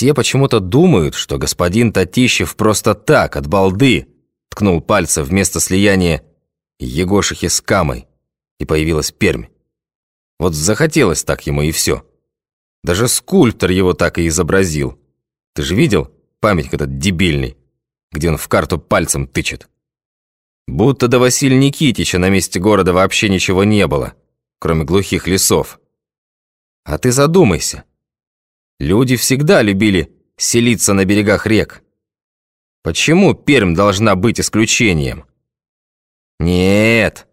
Все почему-то думают, что господин Татищев просто так, от балды, ткнул пальцем вместо слияния Егошихи с Камой, и появилась Пермь. Вот захотелось так ему и все. Даже скульптор его так и изобразил. Ты же видел памятник этот дебильный, где он в карту пальцем тычет? Будто до Василия Никитича на месте города вообще ничего не было, кроме глухих лесов. А ты задумайся. Люди всегда любили селиться на берегах рек. Почему Пермь должна быть исключением? Нет.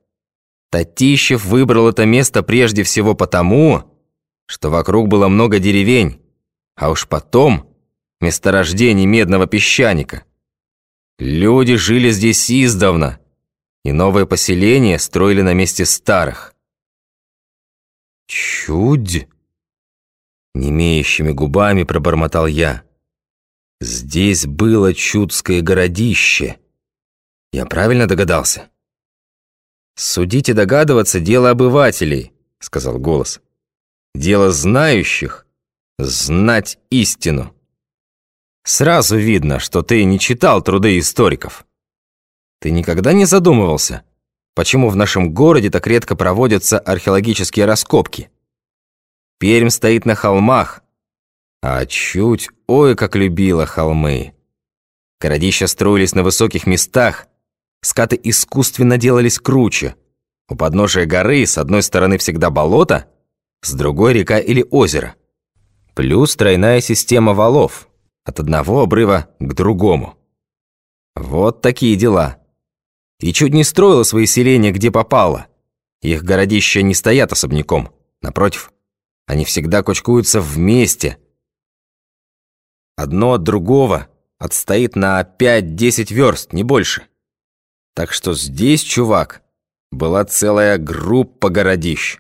Татищев выбрал это место прежде всего потому, что вокруг было много деревень, а уж потом месторождений медного песчаника. Люди жили здесь издавна, и новые поселения строили на месте старых. «Чудь!» Немеющими губами пробормотал я. Здесь было чудское городище. Я правильно догадался? «Судить и догадываться – дело обывателей», – сказал голос. «Дело знающих – знать истину». Сразу видно, что ты не читал труды историков. Ты никогда не задумывался, почему в нашем городе так редко проводятся археологические раскопки? Пермь стоит на холмах, а чуть, ой, как любила холмы. Городища строились на высоких местах, скаты искусственно делались круче. У подножия горы с одной стороны всегда болото, с другой река или озеро. Плюс тройная система валов, от одного обрыва к другому. Вот такие дела. И чуть не строила свои селения, где попало. Их городища не стоят особняком, напротив – они всегда кучкуются вместе. Одно от другого отстоит на 5-10 верст, не больше. Так что здесь, чувак, была целая группа городищ.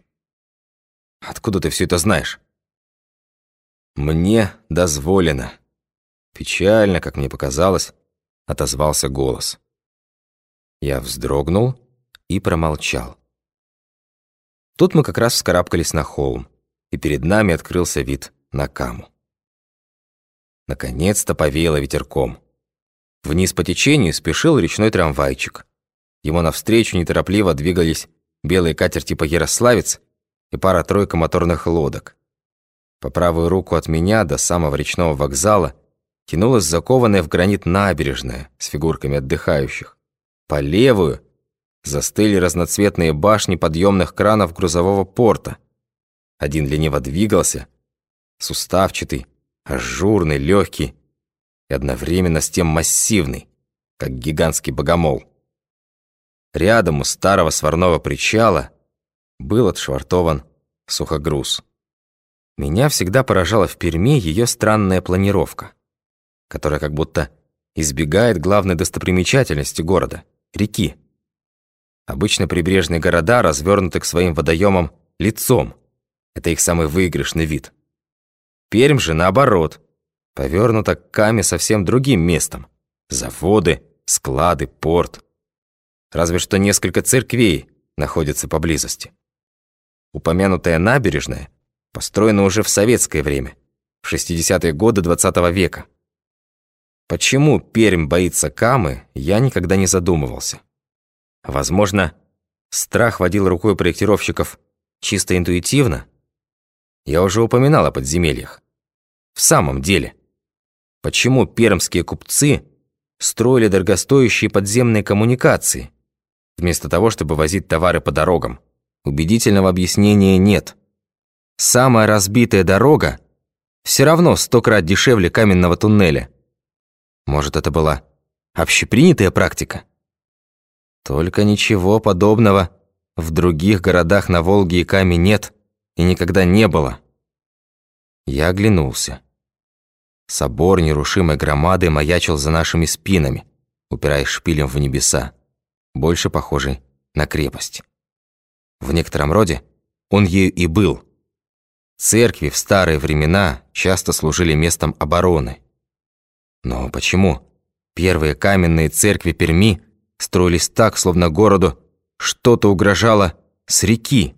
Откуда ты все это знаешь? Мне дозволено. Печально, как мне показалось, отозвался голос. Я вздрогнул и промолчал. Тут мы как раз вскарабкались на холм и перед нами открылся вид на Каму. Наконец-то повеяло ветерком. Вниз по течению спешил речной трамвайчик. Ему навстречу неторопливо двигались белые катерти по Ярославец и пара-тройка моторных лодок. По правую руку от меня до самого речного вокзала тянулась закованная в гранит набережная с фигурками отдыхающих. По левую застыли разноцветные башни подъемных кранов грузового порта – один лениво двигался, суставчатый, ажурный, легкий и одновременно с тем массивный, как гигантский богомол. Рядом у старого сварного причала был отшвартован сухогруз. Меня всегда поражала в Перми ее странная планировка, которая как будто избегает главной достопримечательности города — реки. Обычно прибрежные города развернуты к своим водоемам лицом — это их самый выигрышный вид. Пермь же наоборот, повернута к Каме совсем другим местом. Заводы, склады, порт. Разве что несколько церквей находятся поблизости. Упомянутая набережная построена уже в советское время, в 60-е годы 20 -го века. Почему Пермь боится Камы, я никогда не задумывался. Возможно, страх водил рукой проектировщиков чисто интуитивно, я уже упоминал о подземельях. В самом деле, почему пермские купцы строили дорогостоящие подземные коммуникации, вместо того, чтобы возить товары по дорогам? Убедительного объяснения нет. Самая разбитая дорога все равно сто крат дешевле каменного туннеля. Может, это была общепринятая практика? Только ничего подобного в других городах на Волге и Каме нет и никогда не было. Я оглянулся. Собор нерушимой громады маячил за нашими спинами, упираясь шпилем в небеса, больше похожий на крепость. В некотором роде он ею и был. Церкви в старые времена часто служили местом обороны. Но почему первые каменные церкви Перми строились так, словно городу что-то угрожало с реки?